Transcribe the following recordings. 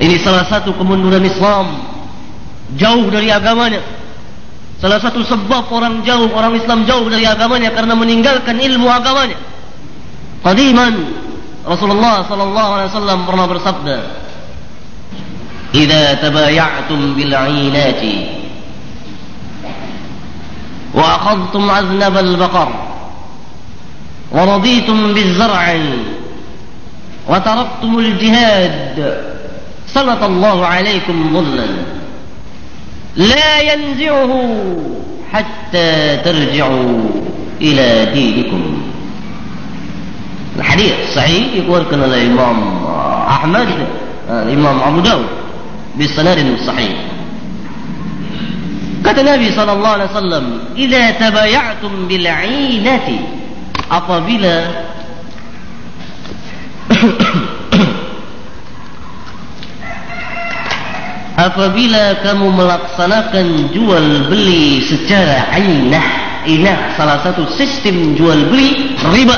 Ini salah satu kemunduran Islam jauh dari agamanya. Salah satu sebab orang jauh orang Islam jauh dari agamanya karena meninggalkan ilmu agamanya. Qadiman Rasulullah sallallahu alaihi wasallam pernah bersabda, "Idza tabaya'tum bil 'ainati wa akhadhtum 'aznab al-baqar wa raditum biz-zar'i wa taraktum al-jihad, سلط الله عليكم ظلا لا ينزعه حتى ترجعوا إلى دينكم. الحديث صحيح يقولكن الإمام أحمد الإمام أبو داود بسند صحيح. قال النبي صلى الله عليه وسلم إذا تبايعتم بالعينة أقبل apabila kamu melaksanakan jual beli secara ainah inah salah satu sistem jual beli riba.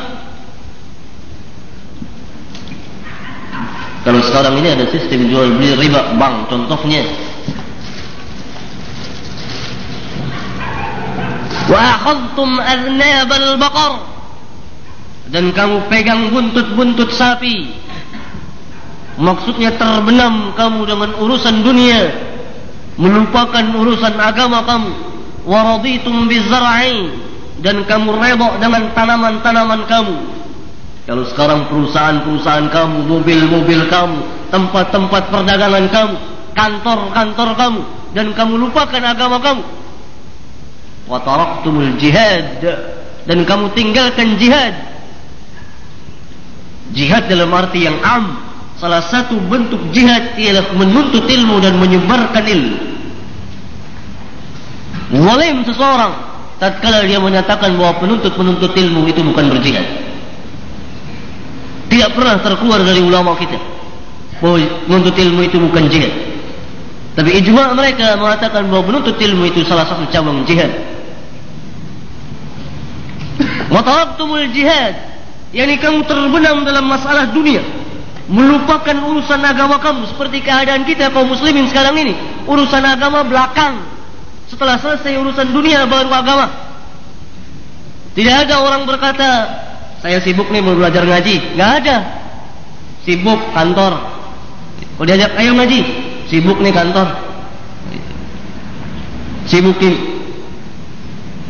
Kalau sekarang ini ada sistem jual beli riba bank contohnya. Wa akhadtum aznab al-baqar dan kamu pegang buntut-buntut sapi Maksudnya terbenam kamu dengan urusan dunia Melupakan urusan agama kamu. Waraditum bizar'i Dan kamu rebok dengan tanaman-tanaman kamu. Kalau sekarang perusahaan-perusahaan kamu Mobil-mobil kamu Tempat-tempat perdagangan kamu Kantor-kantor kamu Dan kamu lupakan agama kamu. Wataraktumul jihad Dan kamu tinggalkan jihad. Jihad dalam arti yang am salah satu bentuk jihad ialah menuntut ilmu dan menyebarkan ilmu. Zalim seseorang tatkala dia menyatakan bahawa penuntut-penuntut ilmu itu bukan berjihad. Tidak pernah terkeluar dari ulama kita bahawa menuntut ilmu itu bukan jihad. Tapi ijma' mereka mengatakan bahawa penuntut ilmu itu salah satu cabang jihad. Mataraktumul jihad yang kamu terbenam dalam masalah dunia melupakan urusan agama kamu seperti keadaan kita kaum muslimin sekarang ini. Urusan agama belakang. Setelah selesai urusan dunia baru agama. Tidak ada orang berkata saya sibuk nih mau belajar ngaji. Nggak ada. Sibuk kantor. Kalau diajak ayo ngaji. Sibuk nih kantor. Sibuk ini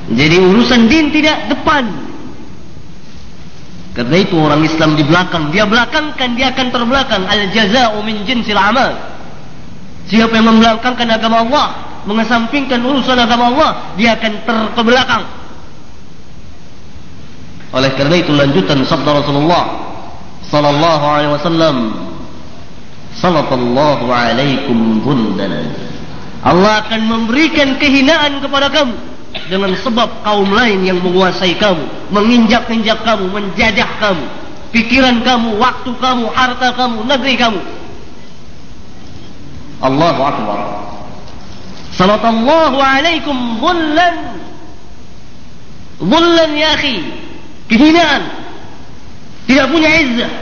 jadi urusan din tidak depan Karena itu orang Islam di belakang, dia belakangkan, dia akan terbelakang. Al-jaza'u min jinsil amal. Siapa yang membelakangkan agama Allah, mengesampingkan urusan agama Allah, dia akan terkebelakang. Oleh kerana itu lanjutan sabda Rasulullah sallallahu alaihi wasallam sallallahu alaikum bundanan Allah akan memberikan kehinaan kepada kamu dengan sebab kaum lain yang menguasai kamu, menginjak-injak kamu, menjajah kamu, pikiran kamu, waktu kamu, harta kamu, negeri kamu. Allahu Akbar. Sallallahu alaikum dhullan. Dhullan ya akhi. Kehinaan. Tidak punya izzah.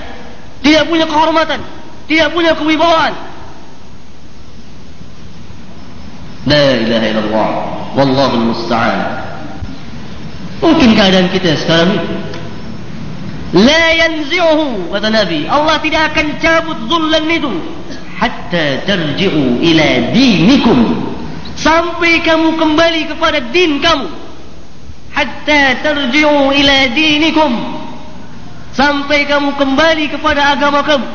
Tidak punya kehormatan. Tidak punya kewibawaan. La ilaha illallah. Wallahu musta'an. Mungkin keadaan kita sekarang ini. La yanzi'uhu kata Nabi. Allah tidak akan cabut zullan itu hatta tarji'u ila dinikum. Sampai kamu kembali kepada din kamu. Hatta tarji'u ila dinikum. Sampai kamu kembali kepada agama kamu.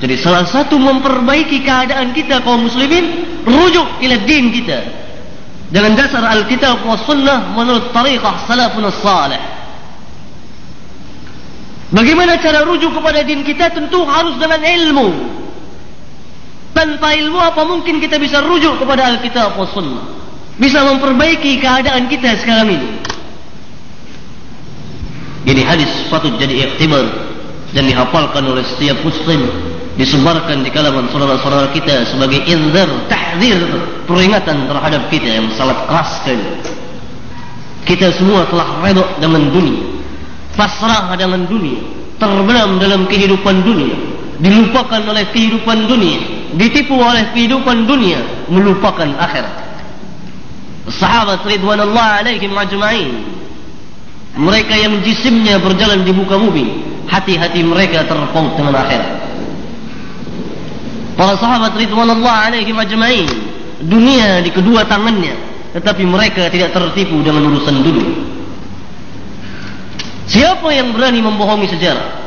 Jadi salah satu memperbaiki keadaan kita kaum muslimin rujuk ila din kita dengan dasar Alkitab wa sunnah menurut tariqah salafun salih. Bagaimana cara rujuk kepada din kita? Tentu harus dengan ilmu. Tanpa ilmu apa mungkin kita bisa rujuk kepada Alkitab wa sunnah? Bisa memperbaiki keadaan kita sekarang ini. Ini hadis patut jadi iktibar dan dihafalkan oleh setiap muslim disebarkan di kalangan saudara-saudara kita sebagai inzar, tahzir, peringatan terhadap kita yang sangat keras sekali. Kita semua telah redok dengan dunia, pasrah dengan dunia, terbenam dalam kehidupan dunia, dilupakan oleh kehidupan dunia ditipu oleh kehidupan dunia melupakan akhirat sahabat ridwanullah alaihim ajma'in mereka yang jisimnya berjalan di muka bumi hati-hati mereka terpaut dengan akhirat para sahabat ridwanullah alaihim ajma'in dunia di kedua tangannya tetapi mereka tidak tertipu dengan urusan dunia siapa yang berani membohongi sejarah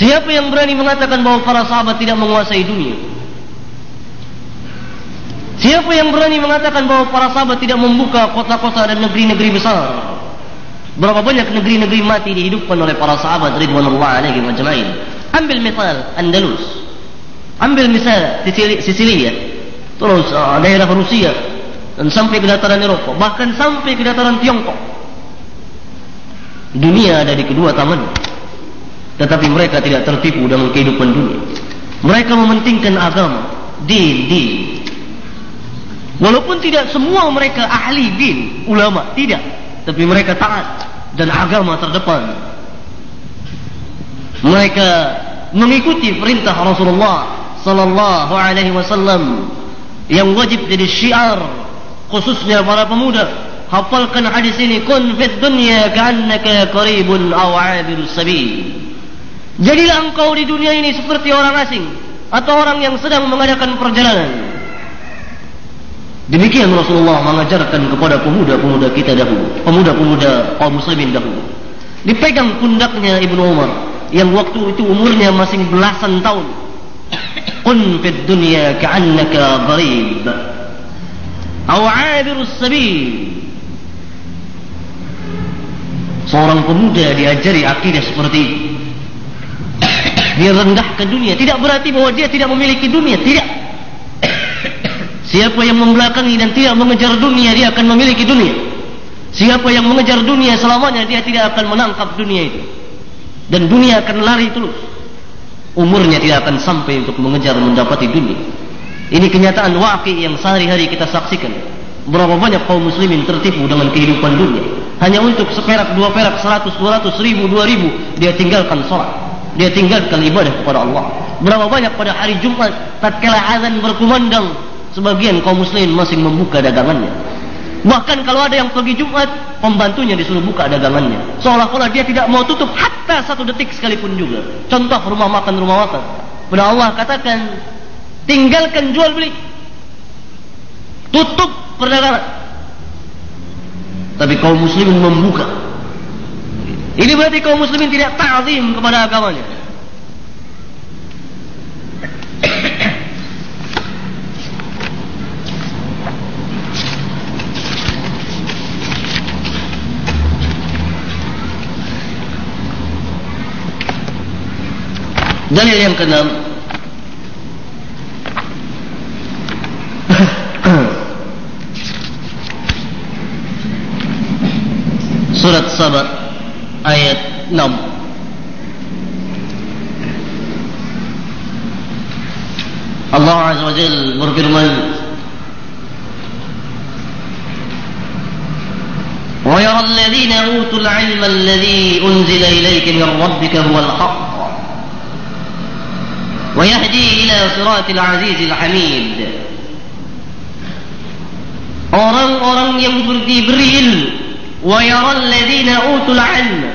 Siapa yang berani mengatakan bahawa para sahabat tidak menguasai dunia? Siapa yang berani mengatakan bahawa para sahabat tidak membuka kota-kota dan negeri-negeri besar? Berapa banyak negeri-negeri mati dihidupkan oleh para sahabat ridwanullah alaihi majma'in? Ambil misal Andalus. Ambil misal Sicilia. Terus uh, daerah Rusia dan sampai ke dataran Eropa, bahkan sampai ke dataran Tiongkok. Dunia ada di kedua tangan tetapi mereka tidak tertipu dengan kehidupan dunia. Mereka mementingkan agama, din, din. Walaupun tidak semua mereka ahli din, ulama, tidak. Tapi mereka taat dan agama terdepan. Mereka mengikuti perintah Rasulullah sallallahu alaihi wasallam yang wajib jadi syiar khususnya para pemuda hafalkan hadis ini kun fid dunya ka'annaka qaribun aw 'abirus sabil Jadilah engkau di dunia ini seperti orang asing atau orang yang sedang mengadakan perjalanan. Demikian Rasulullah mengajarkan kepada pemuda-pemuda kita dahulu, pemuda-pemuda kaum muslimin dahulu. Dipegang pundaknya Ibnu Umar yang waktu itu umurnya masih belasan tahun. Qun fid dunya ka'annaka gharib. Aw 'abirus sabil. Seorang pemuda diajari akidah seperti itu dia rendahkan dunia. Tidak berarti bahwa dia tidak memiliki dunia. Tidak. Siapa yang membelakangi dan tidak mengejar dunia dia akan memiliki dunia. Siapa yang mengejar dunia selamanya dia tidak akan menangkap dunia itu. Dan dunia akan lari terus umurnya tidak akan sampai untuk mengejar mendapati dunia ini kenyataan waqi yang sehari-hari kita saksikan berapa banyak kaum muslimin tertipu dengan kehidupan dunia hanya untuk seperak, dua perak, seratus, dua ratus, ribu, dua ribu dia tinggalkan sholat dia tinggalkan ibadah kepada Allah. Berapa banyak pada hari Jumat tatkala azan berkumandang sebagian kaum muslimin masih membuka dagangannya. Bahkan kalau ada yang pergi Jumat, pembantunya disuruh buka dagangannya. Seolah-olah dia tidak mau tutup hatta satu detik sekalipun juga. Contoh rumah makan rumah makan. Pada Allah katakan tinggalkan jual beli. Tutup perdagangan. Tapi kaum muslimin membuka ini berarti kaum muslimin tidak ta'zim kepada agamanya. دنيا ليم قدم سورة صبر آية نوم الله عز وجل مربر من ويرى الذين أوتوا العلم الذي أنزل إليك من ربك هو الحق. ويهدي إلى صراط العزيز الحميد. أوران أوران ينظر جبريل ويرى الذين أوتوا العلم.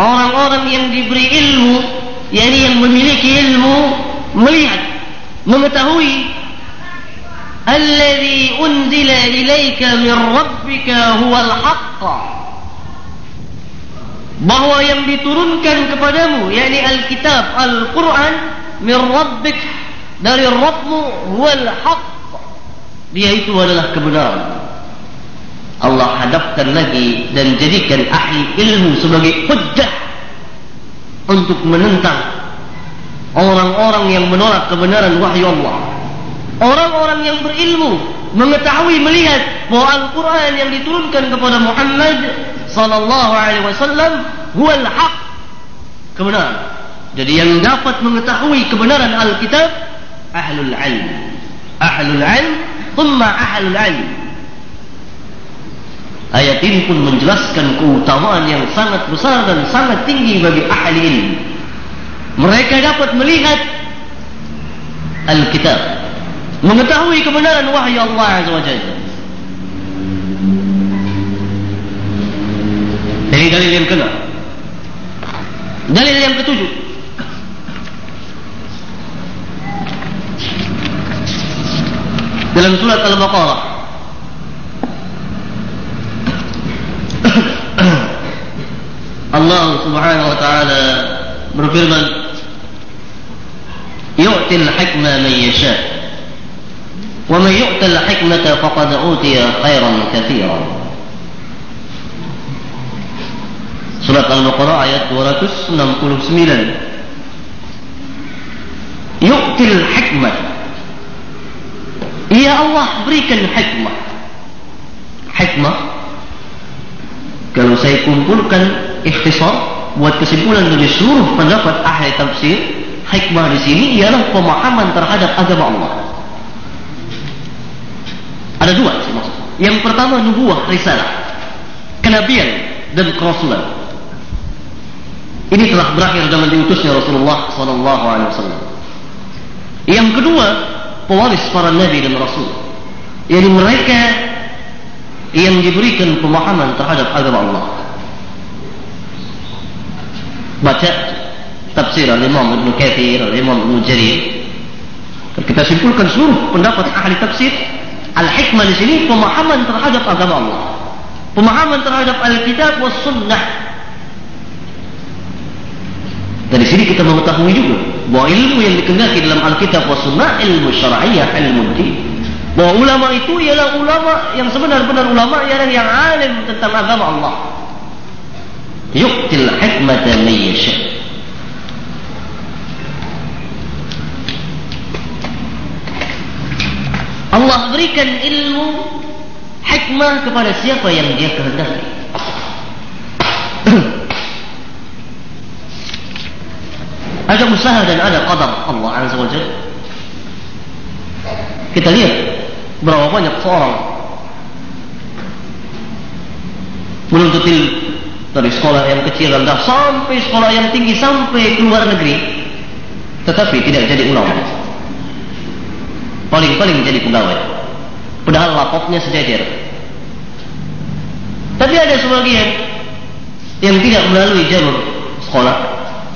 أوران أوران ينظر جبريل يعني الممليك علم مليحة ممتهوي الذي أنزل إليك من ربك هو الحق bahwa yang diturunkan kepadamu yakni alkitab alquran min rabbik dari rabbmu huwal haqq dia itu adalah kebenaran Allah hadapkan lagi dan jadikan ahli ilmu sebagai hujjah untuk menentang orang-orang yang menolak kebenaran wahyu Allah. Orang-orang yang berilmu mengetahui melihat bahawa Al-Quran yang diturunkan kepada Muhammad sallallahu alaihi wasallam huwal haq kebenaran. Jadi yang dapat mengetahui kebenaran Al-Kitab ahlul ilm. Ahlul ilm thumma ahlul ilm. Ayat ini pun menjelaskan keutamaan yang sangat besar dan sangat tinggi bagi ahli ilmu. Mereka dapat melihat Alkitab Mengetahui kebenaran wahyu Allah Azza wa Jalla Ini dalil yang kena Dalil yang ketujuh Dalam surat Al-Baqarah Allah subhanahu wa ta'ala berfirman yu'til hikma man yasha man yu'tal hikmata faqad utiya khairan katsiran Surat Al-Baqarah ayat 269 Yu'til hikmah Ya Allah berikan hikmah Hikmah Kalau saya kumpulkan ikhtisar buat kesimpulan dari seluruh pendapat ahli tafsir hikmah di sini ialah pemahaman terhadap agama Allah ada dua yang pertama nubuah risalah. Kenabian dan kerasulan. Ini telah berakhir zaman diutusnya Rasulullah wasallam. Yang kedua pewaris para nabi dan rasul. Yakni mereka yang diberikan pemahaman terhadap agama Allah. Baca tafsir al-Imam Ibn Kathir, al-Imam Ibn Jarir. Kita simpulkan seluruh pendapat ahli tafsir al-hikmah di sini pemahaman terhadap agama Allah. Pemahaman terhadap al-kitab was sunnah. Dari sini kita mengetahui juga bahawa ilmu yang dikehendaki dalam al-kitab was sunnah ilmu syar'iyyah, ilmu din. Bahawa ulama itu ialah ulama yang sebenar-benar ulama ialah yang alim tentang agama Allah yu'til hikmata man Allah berikan ilmu hikmah kepada siapa yang dia kehendaki. Ada usaha dan ada qadar Allah Azza wa Jalla. Kita lihat berapa banyak seorang menuntut ilmu dari sekolah yang kecil rendah sampai sekolah yang tinggi sampai keluar negeri tetapi tidak jadi ulama paling-paling jadi pegawai. Padahal lapopnya sejajar. Tapi ada sebagian yang tidak melalui jalur sekolah.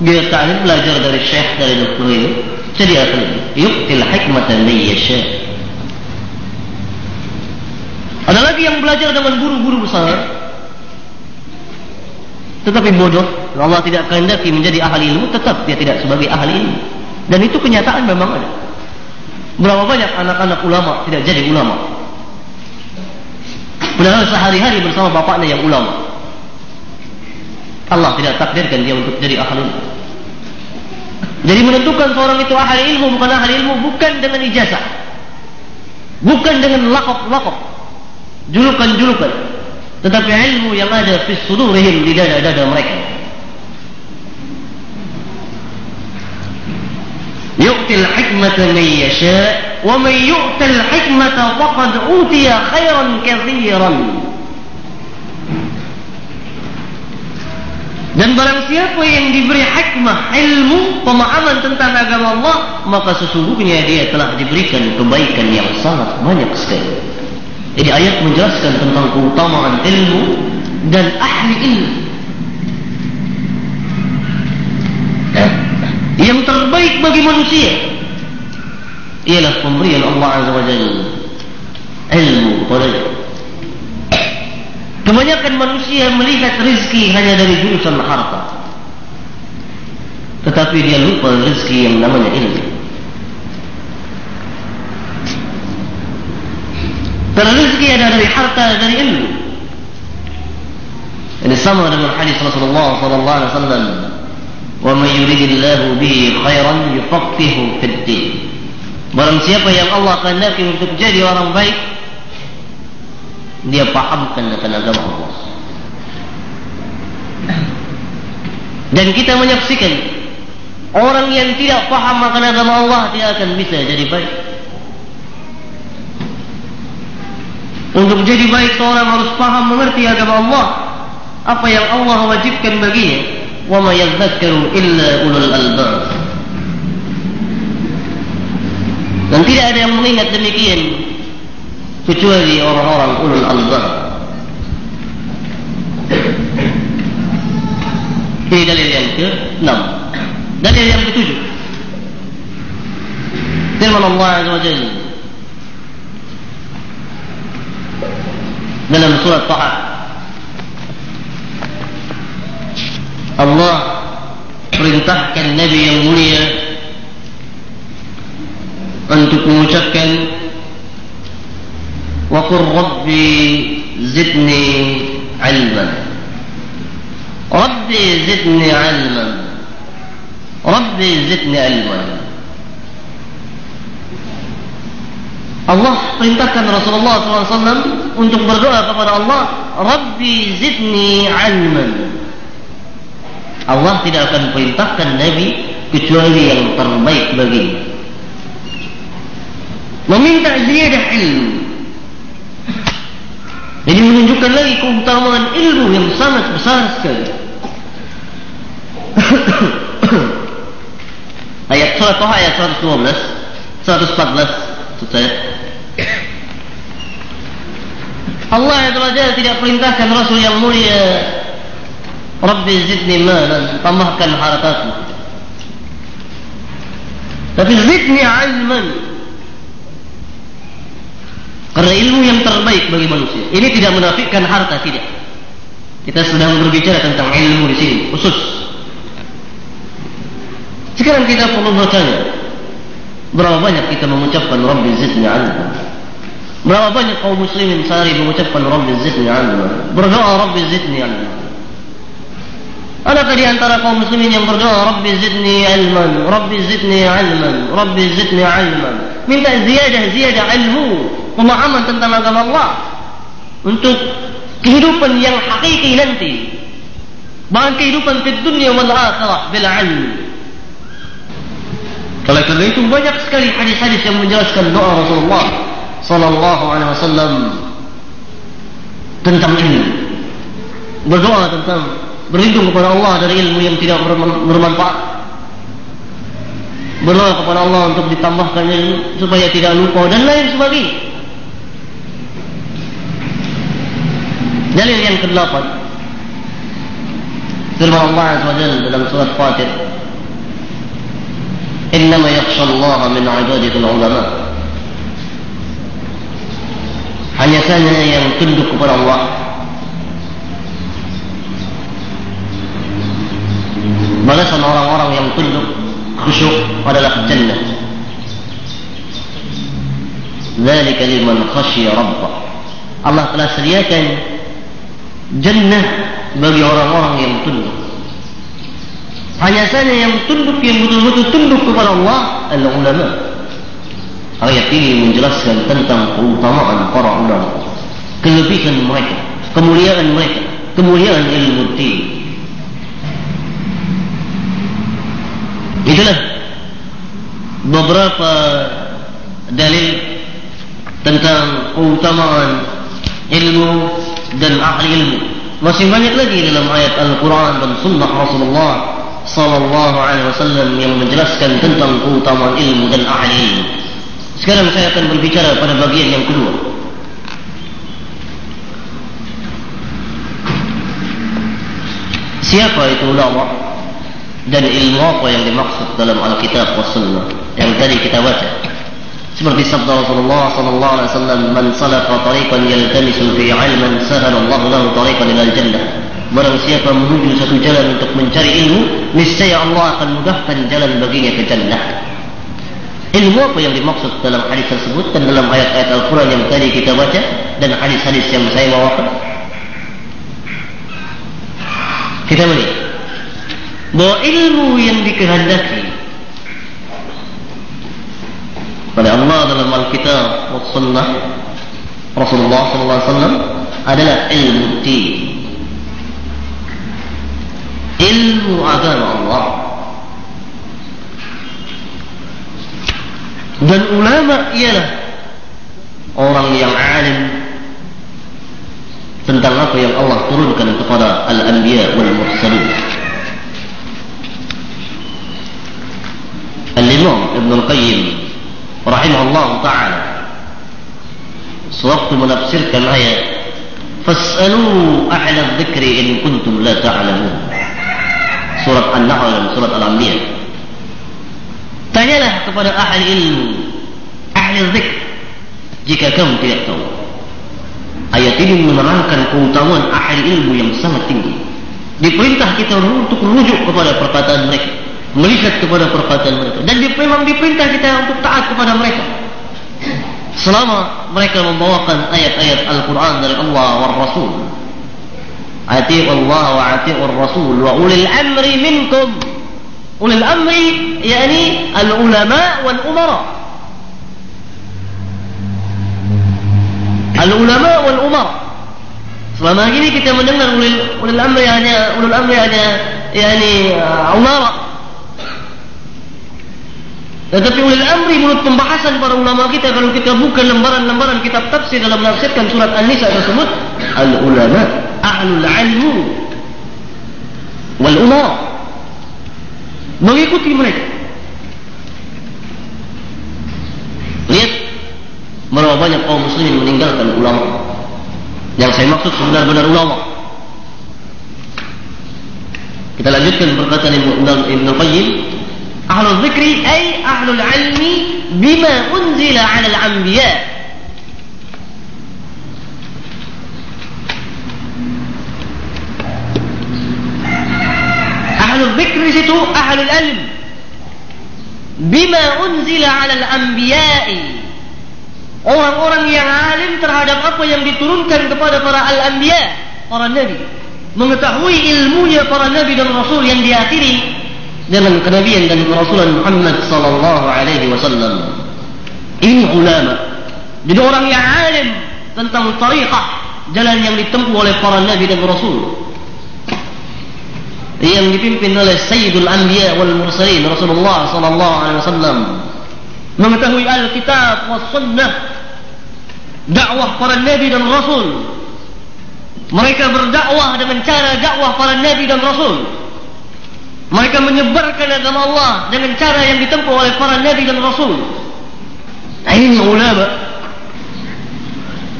Dia tak belajar dari syekh dari dokter itu jadi akan yuktil hikmatan mayyasha ada lagi yang belajar dengan guru-guru besar. Tetapi bodoh. Allah tidak kehendaki menjadi ahli ilmu tetap dia tidak sebagai ahli ilmu. Dan itu kenyataan memang ada berapa banyak anak-anak ulama tidak jadi ulama? Padahal sehari-hari bersama bapaknya yang ulama. Allah tidak takdirkan dia untuk jadi ahli ilmu. Jadi menentukan seorang itu ahli ilmu bukan ahli ilmu bukan dengan ijazah. Bukan dengan lakop-lakop julukan-julukan. Tetapi ilmu yang ada di sudurihim di dada-dada mereka hikmata man yasha wa man yu'til hikmata faqad utiya khairan katsiran dan barang siapa yang diberi hikmah ilmu pemahaman tentang agama Allah maka sesungguhnya dia telah diberikan kebaikan yang sangat banyak sekali jadi ayat menjelaskan tentang keutamaan ilmu dan ahli ilmu. Yang terbaik bagi manusia ialah pemberian Allah Azza wa Jalla ilmu kepada Kebanyakan manusia melihat rezeki hanya dari jurusan harta. Tetapi dia lupa rezeki yang namanya ilmu. Karena rezeki ada dari harta dari ilmu. Ini sama dengan hadis Rasulullah sallallahu alaihi wasallam. Wa may yuridillahu bihi khairan yufaqihu fid din. Barang siapa yang Allah kehendaki untuk jadi orang baik, dia pahamkan akan agama Allah. Dan kita menyaksikan orang yang tidak paham akan agama Allah tidak akan bisa jadi baik. Untuk menjadi baik seorang harus paham mengerti agama Allah. Apa yang Allah wajibkan baginya ma yadhakkaru illa ulul albab dan tidak ada yang mengingat demikian kecuali orang-orang ulul albab ini dalil yang ke-6 dalil yang ke-7 firman Allah Azza wa Jalla dalam surat Taha Allah perintahkan Nabi yang mulia untuk mengucapkan wa qur rabbi zidni ilman rabbi zidni ilman rabbi zidni ilman Allah perintahkan Rasulullah SAW untuk berdoa kepada Allah Rabbi zidni ilman Allah tidak akan perintahkan Nabi kecuali yang terbaik bagi meminta ziyadah ilmu. Jadi menunjukkan lagi keutamaan ilmu yang sangat besar sekali. Ayat surat Tuhan ayat 112 114 selesai Allah yang telah tidak perintahkan Rasul yang mulia Rabbi zidni malan tambahkan hartaku. Tapi zidni ilman. Karena ilmu yang terbaik bagi manusia. Ini tidak menafikan harta tidak. Kita sedang berbicara tentang ilmu di sini khusus. Sekarang kita perlu bertanya berapa banyak kita mengucapkan Rabbi zidni ilman? Berapa banyak kaum muslimin sehari mengucapkan Rabbi zidni ilman? Berdoa Rabbi zidni ilman Adakah di antara kaum muslimin yang berdoa Rabbi zidni ilman Rabbi zidni ilman Rabbi zidni ilman Minta ziyadah ziyadah ilmu Pemahaman tentang agama Allah Untuk kehidupan yang hakiki nanti. Bahkan kehidupan di dunia wal akhirah Bila ilmu Kalau kerana itu banyak sekali hadis-hadis yang menjelaskan doa Rasulullah Sallallahu alaihi wasallam Tentang ilmu. Berdoa tentang berlindung kepada Allah dari ilmu yang tidak bermanfaat. Berdoa kepada Allah untuk ditambahkan ilmu supaya tidak lupa dan lain sebagainya. Dalil yang ke-8. Firman Allah SWT dalam surat Fatir. Innama yakhsha Allah min ibadihi ulama hanya saja yang tunduk kepada Allah balasan orang-orang yang tunduk khusyuk adalah jannah ذلك لمن خشي ربه Allah telah sediakan jannah bagi orang-orang yang tunduk hanya saja yang tunduk yang betul-betul tunduk kepada Allah adalah ulama ayat ini menjelaskan tentang keutamaan para ulama kelebihan mereka kemuliaan mereka kemuliaan ilmu tinggi Itulah beberapa dalil tentang keutamaan ilmu dan ahli ilmu. Masih banyak lagi dalam ayat Al-Quran dan Sunnah Rasulullah Sallallahu Alaihi Wasallam yang menjelaskan tentang keutamaan ilmu dan ahli ilmu. Sekarang saya akan berbicara pada bagian yang kedua. Siapa itu ulama? Dan ilmu apa yang dimaksud dalam Alkitab wa Sunnah? Yang tadi kita baca. Seperti sabda Rasulullah sallallahu alaihi wasallam man salaka tariqan yaltamisu fi 'ilman sahala Allah lahu tariqan ila jannah. Barang siapa menuju satu jalan untuk mencari ilmu niscaya Allah akan mudahkan jalan baginya ke jannah. Ilmu apa yang dimaksud dalam hadis tersebut dan dalam ayat-ayat Al-Quran yang tadi kita baca dan hadis-hadis yang saya bawakan? Kita melihat bahawa ilmu yang dikehendaki. Oleh Allah dalam Al-Kitab dan Sunnah Rasulullah sallallahu alaihi wasallam adalah ilmu din. Ilmu agama Allah. Dan ulama ialah orang yang alim tentang apa yang Allah turunkan kepada al-anbiya wal mursalin Al-Qayyim rahimahullah taala. Sewaktu menafsirkan ayat fas'alu ahla dzikri in kuntum la ta'lamun. Surat An-Nahl dan surat Al-Anbiya. Tanyalah kepada ahli ilmu ahli dzikr jika kamu tidak tahu ayat ini menerangkan keutamaan ahli ilmu yang sangat tinggi. Diperintah kita untuk merujuk kepada perkataan mereka melihat kepada perkataan mereka. Dan memang diperintah kita untuk taat kepada mereka. Selama mereka membawakan ayat-ayat Al-Quran dari Allah wa Rasul. Ati'u Allah wa ati'u Rasul wa ulil amri minkum. Ulil amri yakni al-ulama wal umara al-ulama wal umara selama ini kita mendengar ulil, ulil amri hanya ulil amri hanya yakni uh, umara tetapi ulil amri menurut pembahasan para ulama kita kalau kita buka lembaran-lembaran kitab tafsir dalam menafsirkan surat An-Nisa tersebut al ulama ahlul ilmu wal umar mengikuti mereka. Lihat berapa banyak kaum muslimin meninggalkan ulama. Yang saya maksud sebenar-benar ulama. Kita lanjutkan perkataan Ibn Qayyim أهل الذكر أي أهل العلم بما أنزل على الأنبياء أهل الذكر situ أهل العلم بما أنزل على الأنبياء orang-orang yang alim terhadap apa yang diturunkan kepada para al-anbiya para nabi mengetahui ilmunya para nabi dan rasul yang diakhiri dengan kenabian dan kerasulan Muhammad sallallahu alaihi wasallam. Ini ulama. Jadi orang yang alim tentang tariqah jalan yang ditempuh oleh para nabi dan rasul. Yang dipimpin oleh Sayyidul Anbiya wal Mursalin Rasulullah sallallahu alaihi wasallam. Mengetahui Alkitab was sunnah dakwah para nabi dan rasul. Mereka berdakwah dengan cara dakwah para nabi dan rasul. Mereka menyebarkan agama Allah dengan cara yang ditempuh oleh para nabi dan rasul. Nah, ini ulama.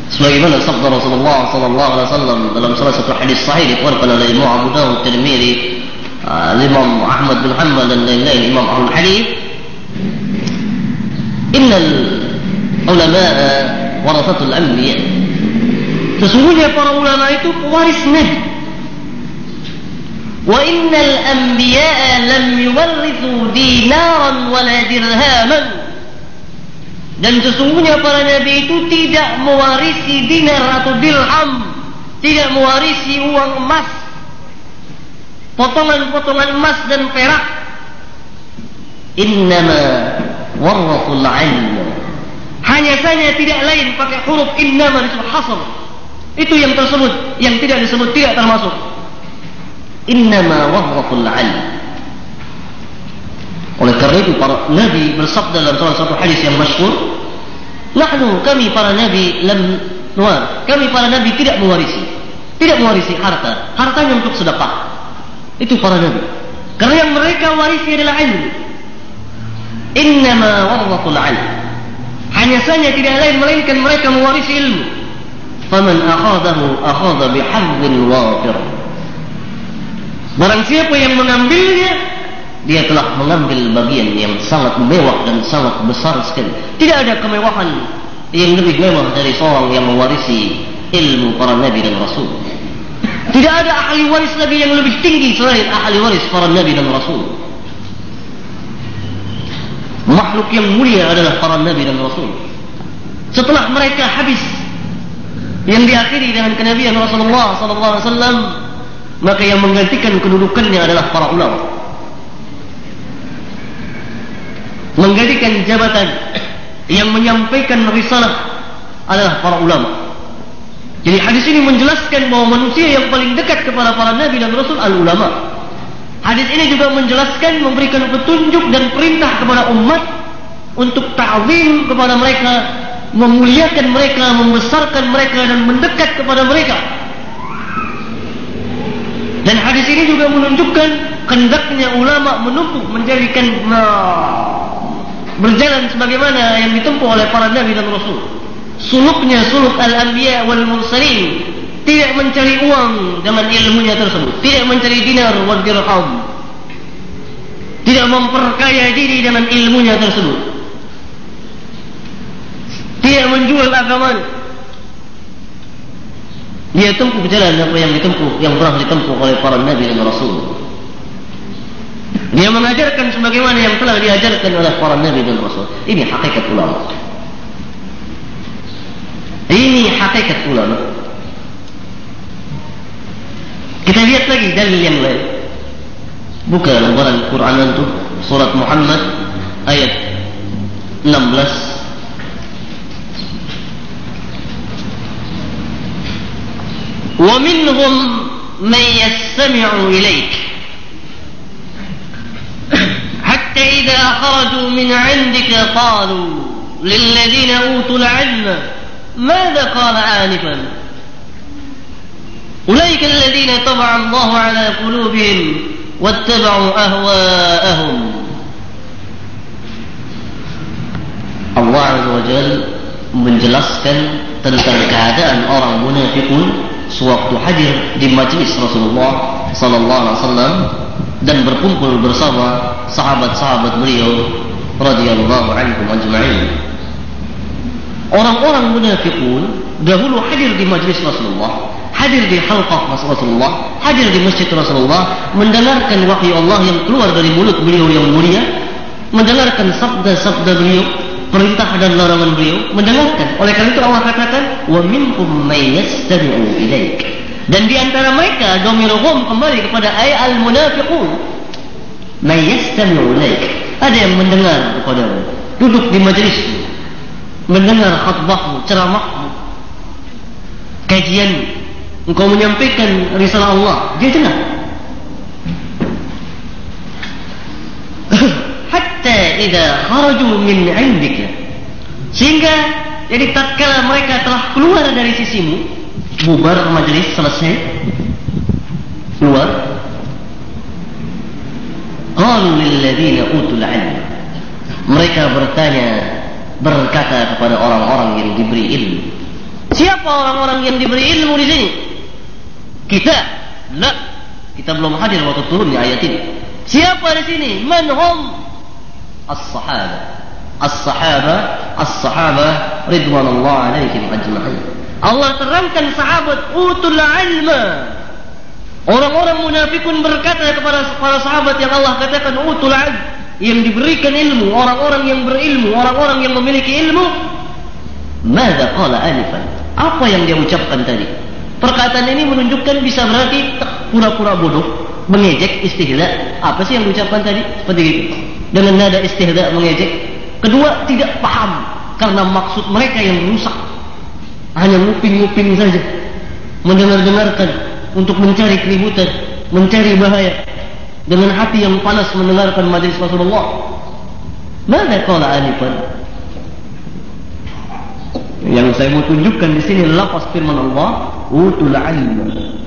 Sebagaimana sabda Rasulullah sallallahu alaihi wasallam dalam salah satu hadis sahih dikeluarkan oleh Imam Abu Dawud, Tirmizi, uh, Imam Ahmad bin Hanbal dan lain-lain Imam Ahlul Hadis. Innal ulama warasatul anbiya. Sesungguhnya para ulama itu pewaris nabi. وإن الأنبياء لم يورثوا دينارا ولا درهاما dan sesungguhnya para nabi itu tidak mewarisi dinar atau dirham tidak mewarisi uang emas potongan-potongan emas dan perak innama warrathul ilm hanya saja tidak lain pakai huruf innama disebut hasr itu yang tersebut yang tidak disebut tidak termasuk innama wahratul ilm oleh karena itu para nabi bersabda dalam salah satu hadis yang masyhur nahnu kami para nabi lam nuar kami para nabi tidak mewarisi tidak mewarisi harta. Hartanya untuk sedekah. Itu para nabi. Karena yang mereka warisi adalah ilmu. Innama wahratul ilm hanya saja tidak lain melainkan mereka mewarisi ilmu. Faman akhadahu akhadha bihadzin wafir Barang siapa yang mengambilnya Dia telah mengambil bagian yang sangat mewah dan sangat besar sekali. Tidak ada kemewahan yang lebih mewah dari seorang yang mewarisi ilmu para Nabi dan Rasul. Tidak ada ahli waris lagi yang lebih tinggi selain ahli waris para Nabi dan Rasul. Makhluk yang mulia adalah para Nabi dan Rasul. Setelah mereka habis yang diakhiri dengan kenabian Rasulullah sallallahu alaihi wasallam maka yang menggantikan kedudukannya adalah para ulama. Menggantikan jabatan yang menyampaikan risalah adalah para ulama. Jadi hadis ini menjelaskan bahawa manusia yang paling dekat kepada para nabi dan rasul al ulama. Hadis ini juga menjelaskan memberikan petunjuk dan perintah kepada umat untuk ta'zim kepada mereka memuliakan mereka membesarkan mereka dan mendekat kepada mereka dan hadis ini juga menunjukkan hendaknya ulama menumpuk menjadikan berjalan sebagaimana yang ditempuh oleh para nabi dan rasul. Suluknya suluk al-anbiya wal mursalin tidak mencari uang dengan ilmunya tersebut, tidak mencari dinar wal dirham. Tidak memperkaya diri dengan ilmunya tersebut. Tidak menjual agama. Dia tempuh jalan apa yang ditempuh, yang pernah ditempuh oleh para nabi dan rasul. Dia mengajarkan sebagaimana yang telah diajarkan oleh para nabi dan rasul. Ini hakikat ulama. Ini hakikat ulama. Kita lihat lagi dalil yang lain. Buka lembaran Quran itu surat Muhammad ayat 16 ومنهم من يستمع إليك. حتى إذا خرجوا من عندك قالوا للذين أوتوا العلم ماذا قال آنفا؟ أولئك الذين طبع الله على قلوبهم واتبعوا أهواءهم. Allah Azza wa Jal menjelaskan tentang keadaan orang munafikun sewaktu hadir di majlis Rasulullah sallallahu alaihi wasallam dan berkumpul bersama sahabat-sahabat beliau radhiyallahu anhum ajma'in. Orang-orang munafiqun dahulu hadir di majlis Rasulullah, hadir di halqah Rasulullah, hadir di masjid Rasulullah, mendengarkan wahyu Allah yang keluar dari mulut beliau yang mulia, mendengarkan sabda-sabda beliau, perintah dan larangan beliau, mendengarkan. Oleh karena itu Allah katakan, "Wa minhum may yastami'u ilaika." Dan di antara mereka domiruhum kembali kepada ayat al-munafiqun. May yastami'u ilaik. Ada yang mendengar kepadamu. Duduk di majlis mendengar khutbahmu, ceramahmu. Kajian engkau menyampaikan risalah Allah, dia dengar. Idza kharaju min 'indika. Sehingga jadi tatkala mereka telah keluar dari sisimu, bubar majlis selesai keluar. Qalu lil ladina utul ilm. Mereka bertanya berkata kepada orang-orang yang diberi ilmu. Siapa orang-orang yang diberi ilmu di sini? Kita? La. Kita belum hadir waktu turunnya ayat ini. Siapa di sini? Man hum as-sahaba as-sahaba as-sahaba ridwanullah alaihim ajma'in Allah terangkan sahabat utul ilma. Orang-orang munafikun berkata kepada para sahabat yang Allah katakan utul ilm yang diberikan ilmu, orang-orang yang berilmu, orang-orang yang memiliki ilmu. Mada qala anifan? Apa yang dia ucapkan tadi? Perkataan ini menunjukkan bisa berarti pura-pura bodoh, mengejek istihza. Apa sih yang diucapkan tadi? Seperti itu. Dengan nada istihza mengejek. Kedua, tidak paham karena maksud mereka yang rusak. Hanya nguping-nguping saja. Mendengar-dengarkan untuk mencari keributan mencari bahaya. Dengan hati yang panas mendengarkan majlis Rasulullah. Mana kala anifan yang saya mau tunjukkan di sini lafaz firman Allah utul ilmu